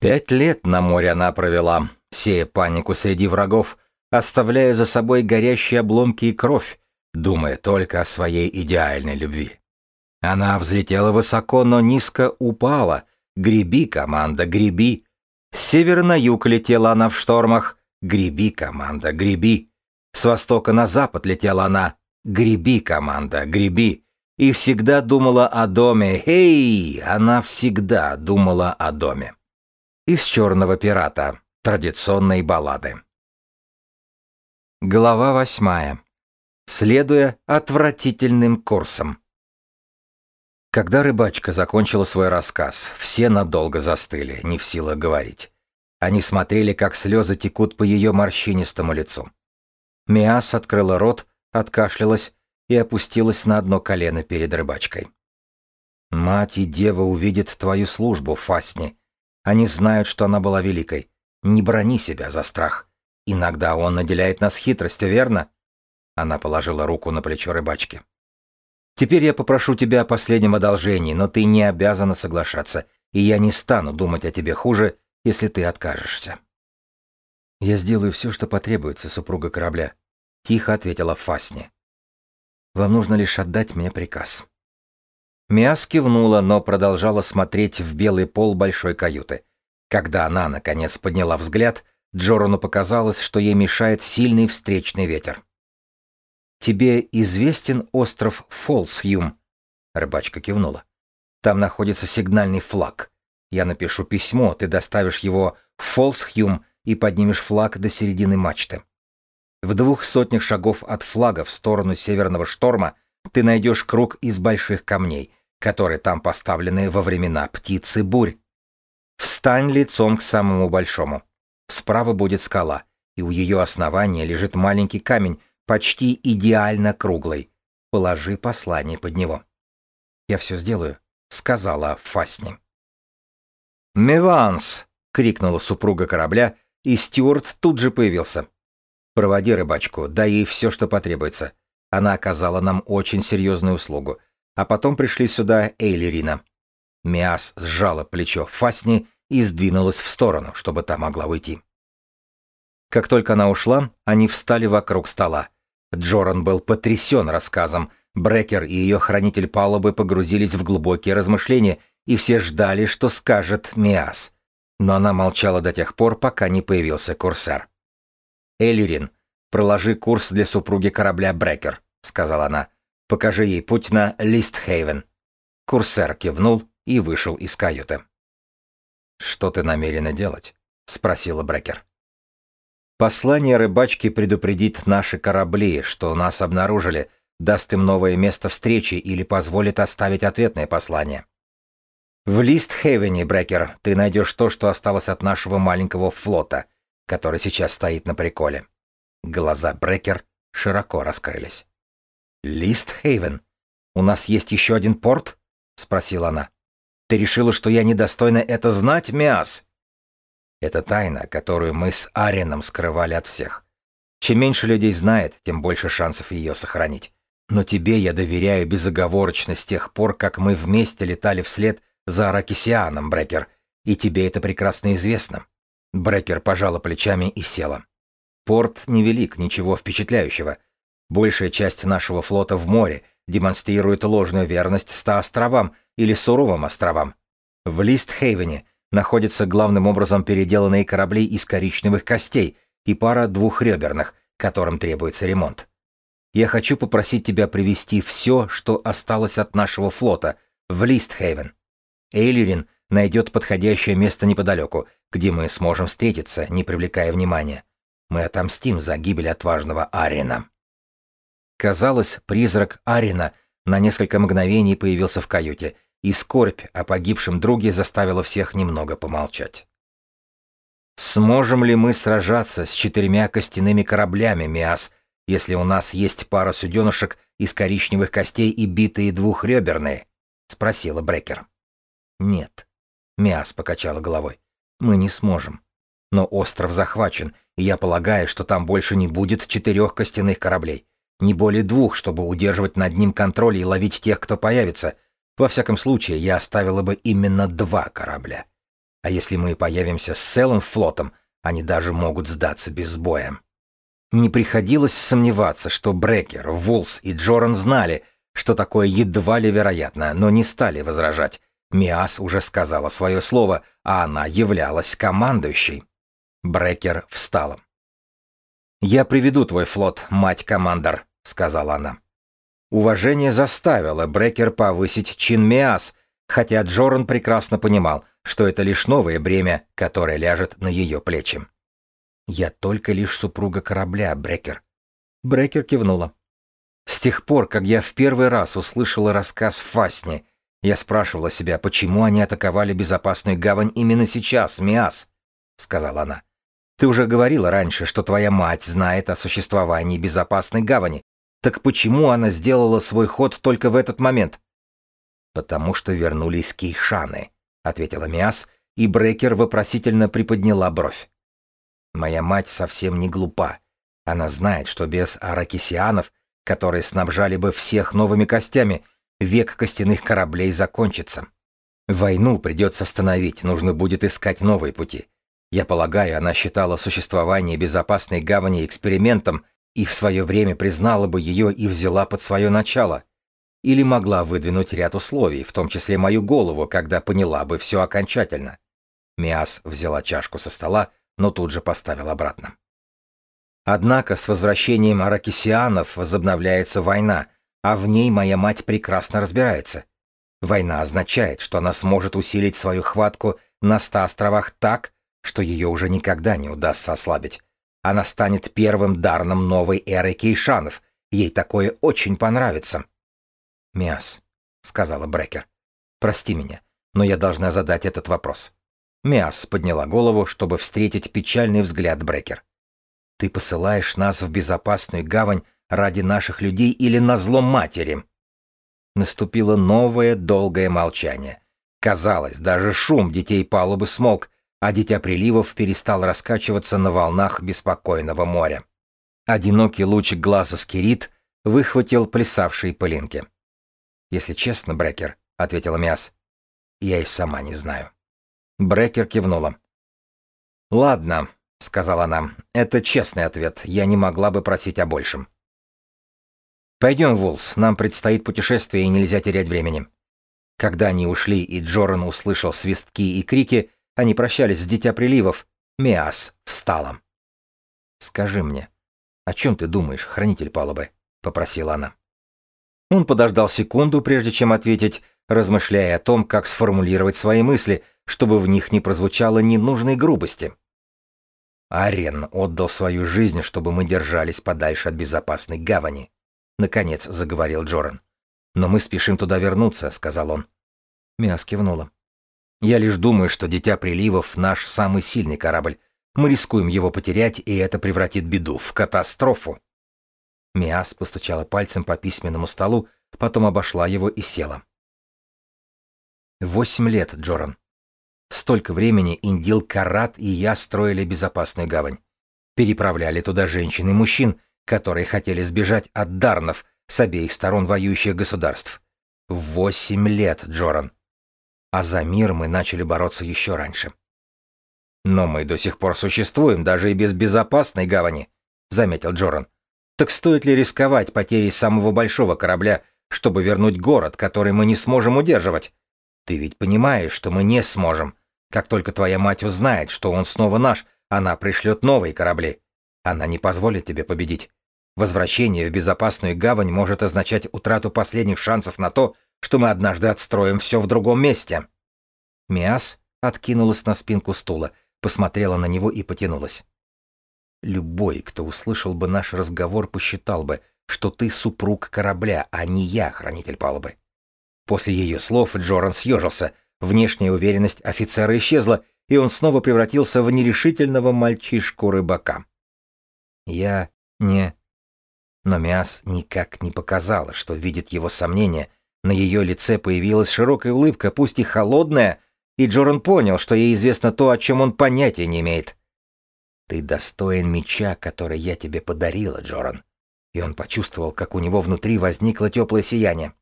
Пять лет на море она провела, сея панику среди врагов, оставляя за собой горящие обломки и кровь, думая только о своей идеальной любви. Она взлетела высоко, но низко упала. Греби, команда, греби. С севера на юг летела она в штормах. Греби, команда, греби. С востока на запад летела она. Греби, команда, греби. И всегда думала о доме. Эй, она всегда думала о доме из «Черного пирата» традиционной баллады. Глава восьмая. Следуя отвратительным курсам. Когда рыбачка закончила свой рассказ, все надолго застыли, не в силах говорить. Они смотрели, как слезы текут по ее морщинистому лицу. Миас открыла рот, откашлялась и опустилась на одно колено перед рыбачкой. «Мать и дева увидят твою службу, Фасни», они знают, что она была великой. Не брони себя за страх. Иногда он наделяет нас хитростью, верно? Она положила руку на плечо рыбачки. Теперь я попрошу тебя о последнем одолжении, но ты не обязана соглашаться, и я не стану думать о тебе хуже, если ты откажешься. Я сделаю все, что потребуется, супруга корабля, тихо ответила Фасни. Вам нужно лишь отдать мне приказ. Миас кивнула, но продолжала смотреть в белый пол большой каюты. Когда она, наконец, подняла взгляд, Джорану показалось, что ей мешает сильный встречный ветер. «Тебе известен остров Фолсхьюм?» Рыбачка кивнула. «Там находится сигнальный флаг. Я напишу письмо, ты доставишь его в Фолсхьюм и поднимешь флаг до середины мачты. В двух сотнях шагов от флага в сторону северного шторма ты найдешь круг из больших камней, которые там поставлены во времена птицы бурь. Встань лицом к самому большому. Справа будет скала, и у ее основания лежит маленький камень, почти идеально круглый. Положи послание под него. «Я все сделаю», — сказала Фасни. «Меванс!» — крикнула супруга корабля, и Стюарт тут же появился. «Проводи рыбачку, дай ей все, что потребуется. Она оказала нам очень серьезную услугу. А потом пришли сюда Эйлерина. Миас сжала плечо Фасни и сдвинулась в сторону, чтобы та могла уйти. Как только она ушла, они встали вокруг стола. Джоран был потрясен рассказом. Брекер и ее хранитель палубы погрузились в глубокие размышления, и все ждали, что скажет Миас. Но она молчала до тех пор, пока не появился курсер. «Эллирин, проложи курс для супруги корабля Брекер», — сказала она. Покажи ей путь на Листхейвен. Курсер кивнул и вышел из каюты. «Что ты намерена делать?» — спросила Брекер. «Послание рыбачки предупредит наши корабли, что нас обнаружили, даст им новое место встречи или позволит оставить ответное послание. В Листхейвене, Брекер, ты найдешь то, что осталось от нашего маленького флота, который сейчас стоит на приколе». Глаза Брекер широко раскрылись. «Листхейвен? У нас есть еще один порт?» — спросила она. «Ты решила, что я недостойна это знать, Миас?» Это тайна, которую мы с Арином скрывали от всех. Чем меньше людей знает, тем больше шансов ее сохранить. Но тебе я доверяю безоговорочно с тех пор, как мы вместе летали вслед за Аракисианом, Брекер, и тебе это прекрасно известно. Брекер пожала плечами и села. Порт невелик, ничего впечатляющего. Большая часть нашего флота в море демонстрирует ложную верность ста островам или суровым островам. В Листхейвене находятся главным образом переделанные корабли из коричневых костей и пара двухреберных, которым требуется ремонт. Я хочу попросить тебя привести все, что осталось от нашего флота, в Листхейвен. Эйлерин найдет подходящее место неподалеку, где мы сможем встретиться, не привлекая внимания. Мы отомстим за гибель отважного Арина. Казалось, призрак Арина на несколько мгновений появился в каюте, и скорбь о погибшем друге заставила всех немного помолчать. «Сможем ли мы сражаться с четырьмя костяными кораблями, Миас, если у нас есть пара суденышек из коричневых костей и битые двухреберные?» — спросила Брекер. «Нет», — Миас покачала головой, — «мы не сможем. Но остров захвачен, и я полагаю, что там больше не будет четырех костяных кораблей. Не более двух, чтобы удерживать над ним контроль и ловить тех, кто появится. Во всяком случае, я оставила бы именно два корабля. А если мы появимся с целым флотом, они даже могут сдаться без боя. Не приходилось сомневаться, что Брекер, Вулс и Джоран знали, что такое едва ли вероятно, но не стали возражать. Миас уже сказала свое слово, а она являлась командующей. Брекер встала. «Я приведу твой флот, мать-командор», — сказала она. Уважение заставило Брекер повысить чин Миас, хотя Джоран прекрасно понимал, что это лишь новое бремя, которое ляжет на ее плечи. «Я только лишь супруга корабля, Брекер». Брекер кивнула. С тех пор, как я в первый раз услышала рассказ Фасни, я спрашивала себя, почему они атаковали безопасную гавань именно сейчас, Миас, — сказала она. Ты уже говорила раньше, что твоя мать знает о существовании безопасной гавани. Так почему она сделала свой ход только в этот момент? Потому что вернулись кейшаны, — ответила Миас, и Брекер вопросительно приподняла бровь. Моя мать совсем не глупа. Она знает, что без аракисианов, которые снабжали бы всех новыми костями, век костяных кораблей закончится. Войну придется остановить, нужно будет искать новые пути. Я полагаю, она считала существование безопасной гавани экспериментом и в свое время признала бы ее и взяла под свое начало. Или могла выдвинуть ряд условий, в том числе мою голову, когда поняла бы все окончательно. Миас взяла чашку со стола, но тут же поставил обратно. Однако с возвращением аракисианов возобновляется война, а в ней моя мать прекрасно разбирается. Война означает, что она сможет усилить свою хватку на ста островах так, что ее уже никогда не удастся ослабить. Она станет первым дарном новой эры кейшанов. Ей такое очень понравится. «Миас», — сказала Брекер, — «прости меня, но я должна задать этот вопрос. Миас подняла голову, чтобы встретить печальный взгляд Брекер. «Ты посылаешь нас в безопасную гавань ради наших людей или на зло матери?» Наступило новое долгое молчание. Казалось, даже шум детей палубы смолк, а дитя приливов перестал раскачиваться на волнах беспокойного моря. Одинокий лучик глаза Скирит выхватил плясавшие пылинки. «Если честно, Брекер», — ответила Миас, — «я и сама не знаю». Брекер кивнула. «Ладно», — сказала она, — «это честный ответ, я не могла бы просить о большем». «Пойдем, Вулс, нам предстоит путешествие и нельзя терять времени». Когда они ушли и Джоран услышал свистки и крики, они прощались с Дитя Приливов. Миас встала. «Скажи мне, о чем ты думаешь, хранитель палубы?» — попросила она. Он подождал секунду, прежде чем ответить, размышляя о том, как сформулировать свои мысли — чтобы в них не прозвучало ненужной грубости. Арен отдал свою жизнь, чтобы мы держались подальше от безопасной гавани. Наконец заговорил Джоран. «Но мы спешим туда вернуться», — сказал он. Миас кивнула. «Я лишь думаю, что Дитя Приливов — наш самый сильный корабль. Мы рискуем его потерять, и это превратит беду в катастрофу». Миас постучала пальцем по письменному столу, потом обошла его и села. «Восемь лет, Джоран. Столько времени Индил Карат и я строили безопасную гавань. Переправляли туда женщин и мужчин, которые хотели сбежать от Дарнов с обеих сторон воюющих государств. Восемь лет, Джоран. А за мир мы начали бороться еще раньше. Но мы до сих пор существуем, даже и без безопасной гавани, заметил Джоран. Так стоит ли рисковать потерей самого большого корабля, чтобы вернуть город, который мы не сможем удерживать? Ты ведь понимаешь, что мы не сможем. Как только твоя мать узнает, что он снова наш, она пришлет новые корабли. Она не позволит тебе победить. Возвращение в безопасную гавань может означать утрату последних шансов на то, что мы однажды отстроим все в другом месте. Миас откинулась на спинку стула, посмотрела на него и потянулась. Любой, кто услышал бы наш разговор, посчитал бы, что ты супруг корабля, а не я, хранитель палубы. После ее слов Джоран съежился, внешняя уверенность офицера исчезла, и он снова превратился в нерешительного мальчишку-рыбака. «Я не...» Но Миас никак не показала, что видит его сомнения. На ее лице появилась широкая улыбка, пусть и холодная, и Джоран понял, что ей известно то, о чем он понятия не имеет. «Ты достоин меча, который я тебе подарила, Джоран». И он почувствовал, как у него внутри возникло теплое сияние.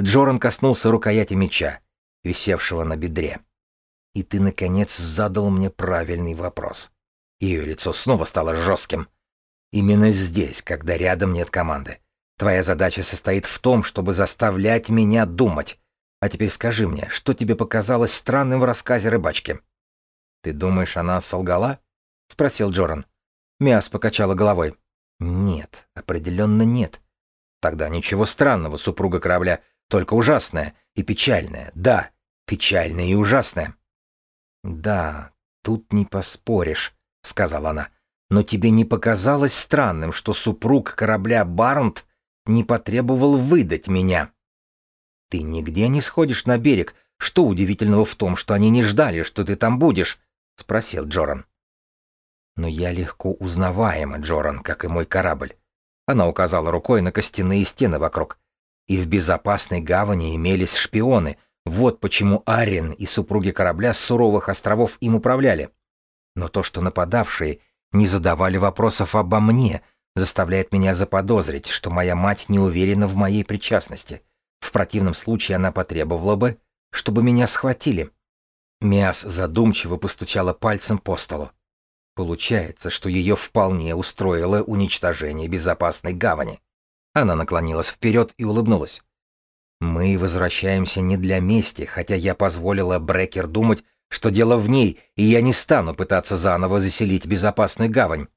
Джоран коснулся рукояти меча, висевшего на бедре. И ты, наконец, задал мне правильный вопрос. Ее лицо снова стало жестким. Именно здесь, когда рядом нет команды. Твоя задача состоит в том, чтобы заставлять меня думать. А теперь скажи мне, что тебе показалось странным в рассказе рыбачки? Ты думаешь, она солгала? спросил Джоран. Миас покачала головой. Нет, определенно нет. Тогда ничего странного, супруга корабля, только ужасное и печальное. Да, печальное и ужасное. Да, тут не поспоришь, сказала она. Но тебе не показалось странным, что супруг корабля Барнт не потребовал выдать меня? Ты нигде не сходишь на берег. Что удивительного в том, что они не ждали, что ты там будешь? спросил Джоран. Но я легко узнаваема, Джоран, как и мой корабль. Она указала рукой на костяные стены вокруг. И в безопасной гавани имелись шпионы. Вот почему Арен и супруги корабля с суровых островов им управляли. Но то, что нападавшие не задавали вопросов обо мне, заставляет меня заподозрить, что моя мать не уверена в моей причастности. В противном случае она потребовала бы, чтобы меня схватили. Миас задумчиво постучала пальцем по столу. Получается, что ее вполне устроило уничтожение безопасной гавани. Она наклонилась вперед и улыбнулась. Мы возвращаемся не для мести, хотя я позволила Брекер думать, что дело в ней, и я не стану пытаться заново заселить безопасную гавань.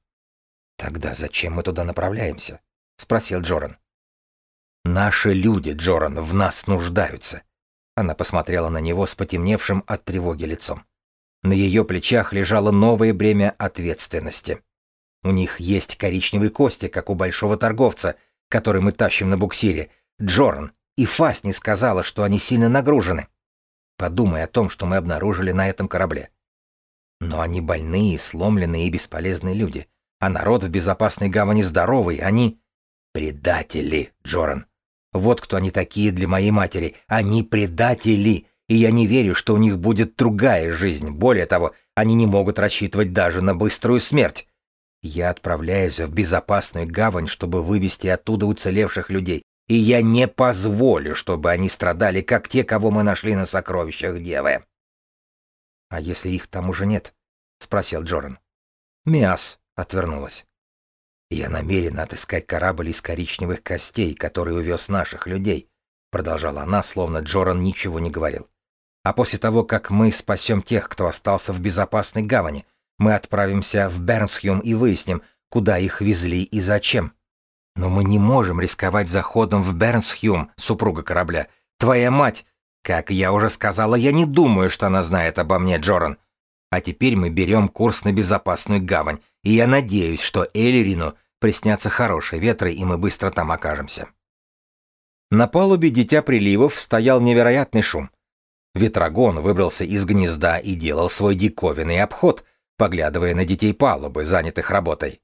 Тогда зачем мы туда направляемся? спросил Джоран. Наши люди, Джоран, в нас нуждаются. Она посмотрела на него с потемневшим от тревоги лицом. На ее плечах лежало новое бремя ответственности. У них есть коричневые кости, как у большого торговца, который мы тащим на буксире. Джоран и Фасни сказала, что они сильно нагружены. Подумай о том, что мы обнаружили на этом корабле. Но они больные, сломленные и бесполезные люди. А народ в безопасной гавани здоровый, они... Предатели, Джоран. Вот кто они такие для моей матери. Они предатели. И я не верю, что у них будет другая жизнь. Более того, они не могут рассчитывать даже на быструю смерть. Я отправляюсь в безопасную гавань, чтобы вывести оттуда уцелевших людей и я не позволю, чтобы они страдали, как те, кого мы нашли на сокровищах Девы. — А если их там уже нет? — спросил Джоран. Миас отвернулась. «Я намерена отыскать корабль из коричневых костей, который увез наших людей», — продолжала она, словно Джоран ничего не говорил. «А после того, как мы спасем тех, кто остался в безопасной гавани, мы отправимся в Бернсхюм и выясним, куда их везли и зачем». Но мы не можем рисковать заходом в Бернсхюм, супруга корабля. Твоя мать... Как я уже сказала, я не думаю, что она знает обо мне, Джоран. А теперь мы берем курс на безопасную гавань, и я надеюсь, что Эллирину приснятся хорошие ветры, и мы быстро там окажемся. На палубе Дитя Приливов стоял невероятный шум. Ветрогон выбрался из гнезда и делал свой диковинный обход, поглядывая на детей палубы, занятых работой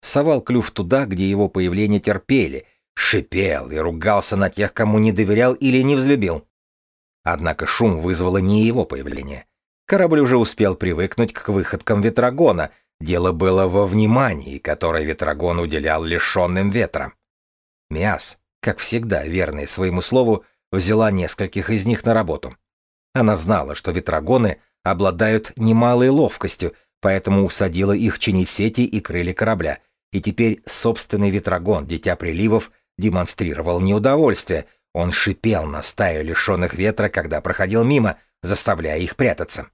совал клюв туда, где его появление терпели, шипел и ругался на тех, кому не доверял или не взлюбил. Однако шум вызвало не его появление. Корабль уже успел привыкнуть к выходкам ветрогона, дело было во внимании, которое ветрогон уделял лишенным ветра. Миас, как всегда верный своему слову, взяла нескольких из них на работу. Она знала, что ветрогоны обладают немалой ловкостью, поэтому усадила их чинить сети и крылья корабля, и теперь собственный ветрогон, дитя приливов, демонстрировал неудовольствие. Он шипел на стаю лишенных ветра, когда проходил мимо, заставляя их прятаться.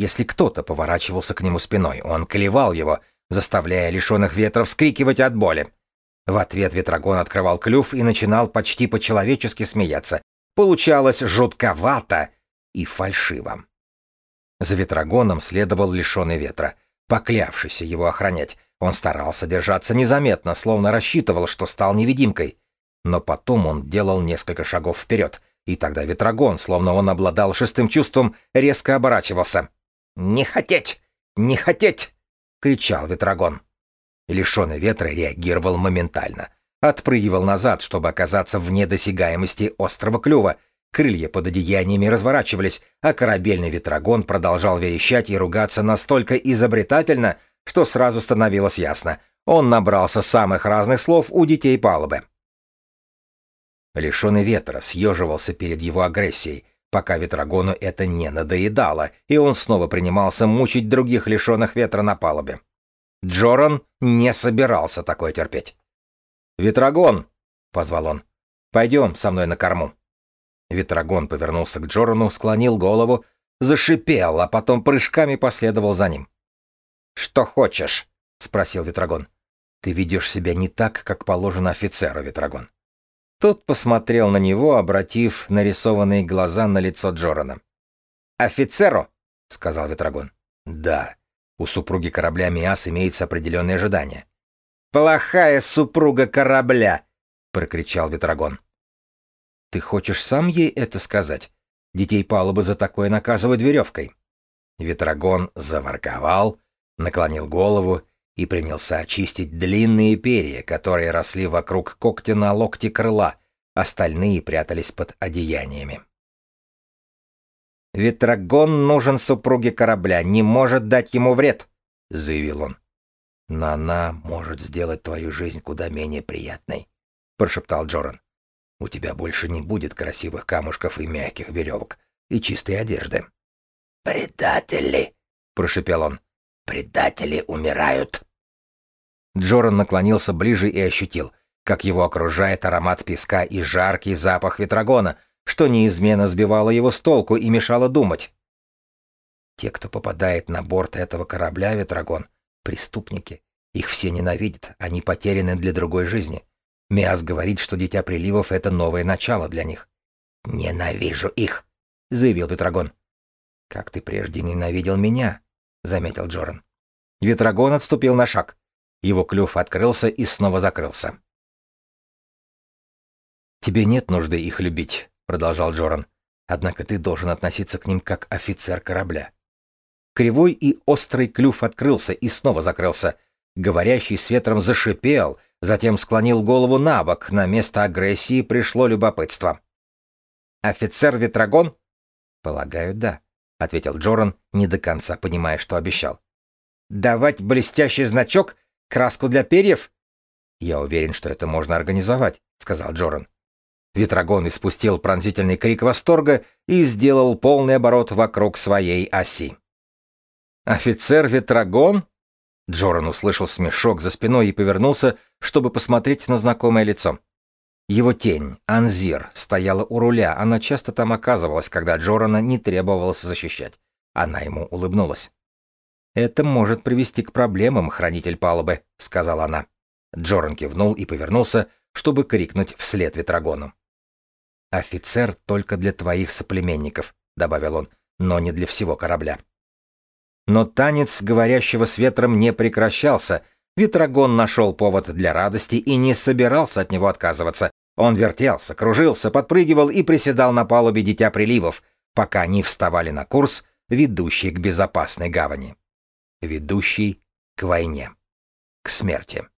Если кто-то поворачивался к нему спиной, он клевал его, заставляя лишенных ветра вскрикивать от боли. В ответ ветрогон открывал клюв и начинал почти по-человечески смеяться. Получалось жутковато и фальшиво. За ветрогоном следовал лишенный ветра, поклявшийся его охранять, он старался держаться незаметно, словно рассчитывал, что стал невидимкой. Но потом он делал несколько шагов вперед, и тогда Ветрогон, словно он обладал шестым чувством, резко оборачивался. «Не хотеть! Не хотеть!» — кричал Ветрогон. Лишенный ветра реагировал моментально. Отпрыгивал назад, чтобы оказаться вне досягаемости острого клюва. Крылья под одеяниями разворачивались, а корабельный Ветрогон продолжал верещать и ругаться настолько изобретательно, что сразу становилось ясно. Он набрался самых разных слов у детей палубы. Лишенный ветра съеживался перед его агрессией, пока Ветрогону это не надоедало, и он снова принимался мучить других лишенных ветра на палубе. Джоран не собирался такое терпеть. «Ветрогон!» — позвал он. «Пойдем со мной на корму». Ветрогон повернулся к Джорану, склонил голову, зашипел, а потом прыжками последовал за ним. «Что хочешь?» — спросил Ветрогон. «Ты ведешь себя не так, как положено офицеру, Ветрогон». Тот посмотрел на него, обратив нарисованные глаза на лицо Джорана. «Офицеру?» — сказал Ветрогон. «Да. У супруги корабля Миас имеются определенные ожидания». «Плохая супруга корабля!» — прокричал Ветрогон. «Ты хочешь сам ей это сказать? Детей палубы за такое наказывают веревкой». Ветрогон заворковал, наклонил голову и принялся очистить длинные перья, которые росли вокруг когтя на локте крыла, остальные прятались под одеяниями. «Ветрогон нужен супруге корабля, не может дать ему вред», — заявил он. «Но она может сделать твою жизнь куда менее приятной», — прошептал Джоран. «У тебя больше не будет красивых камушков и мягких веревок, и чистой одежды». «Предатели!» — прошепел он. Предатели умирают. Джоран наклонился ближе и ощутил, как его окружает аромат песка и жаркий запах ветрогона, что неизменно сбивало его с толку и мешало думать. Те, кто попадает на борт этого корабля, ветрогон, преступники. Их все ненавидят, они потеряны для другой жизни. Миас говорит, что Дитя Приливов — это новое начало для них. «Ненавижу их», — заявил Ветрогон. «Как ты прежде ненавидел меня?» — заметил Джоран. Ветрогон отступил на шаг. Его клюв открылся и снова закрылся. «Тебе нет нужды их любить», — продолжал Джоран. «Однако ты должен относиться к ним как офицер корабля». Кривой и острый клюв открылся и снова закрылся. Говорящий с ветром зашипел, затем склонил голову на бок. На место агрессии пришло любопытство. «Офицер Ветрогон?» «Полагаю, да», — ответил Джоран, не до конца понимая, что обещал. «Давать блестящий значок? Краску для перьев?» «Я уверен, что это можно организовать», — сказал Джоран. Ветрогон испустил пронзительный крик восторга и сделал полный оборот вокруг своей оси. «Офицер Ветрогон?» Джоран услышал смешок за спиной и повернулся, чтобы посмотреть на знакомое лицо. Его тень, Анзир, стояла у руля, она часто там оказывалась, когда Джорана не требовалось защищать. Она ему улыбнулась. «Это может привести к проблемам, хранитель палубы», — сказала она. Джоран кивнул и повернулся, чтобы крикнуть вслед Ветрогону. «Офицер только для твоих соплеменников», — добавил он, — «но не для всего корабля». Но танец говорящего с ветром не прекращался. Ветрогон нашел повод для радости и не собирался от него отказываться. Он вертелся, кружился, подпрыгивал и приседал на палубе Дитя Приливов, пока не вставали на курс, ведущий к безопасной гавани. Ведущий к войне. К смерти.